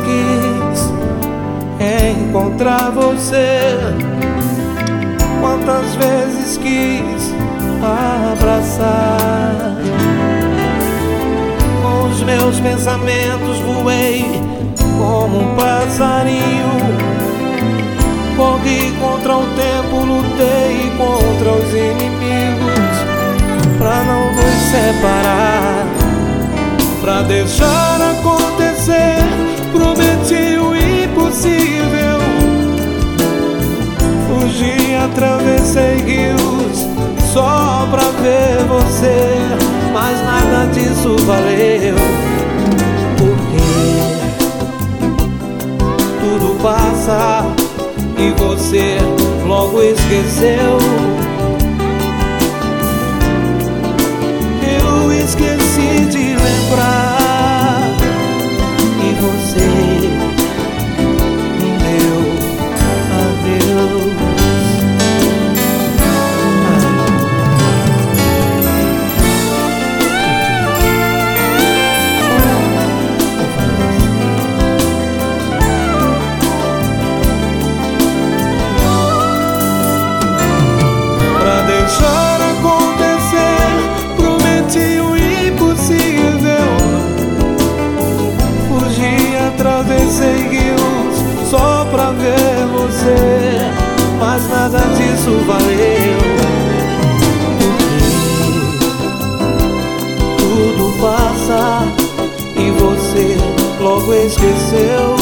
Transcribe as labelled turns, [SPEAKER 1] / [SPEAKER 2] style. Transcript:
[SPEAKER 1] quis encontrar você. Quantas vezes quis abraçar. Com os meus pensamentos voei como um passarinho. Corri contra o tempo, lutei contra os inimigos pra não nos separar, pra deixar acontecer. Ver você, mas nada disso valeu. Porque tudo passa e você logo esqueceu. Atravessei rios só pra ver você, mas nada disso valeu. Porque tudo passa e você logo esqueceu.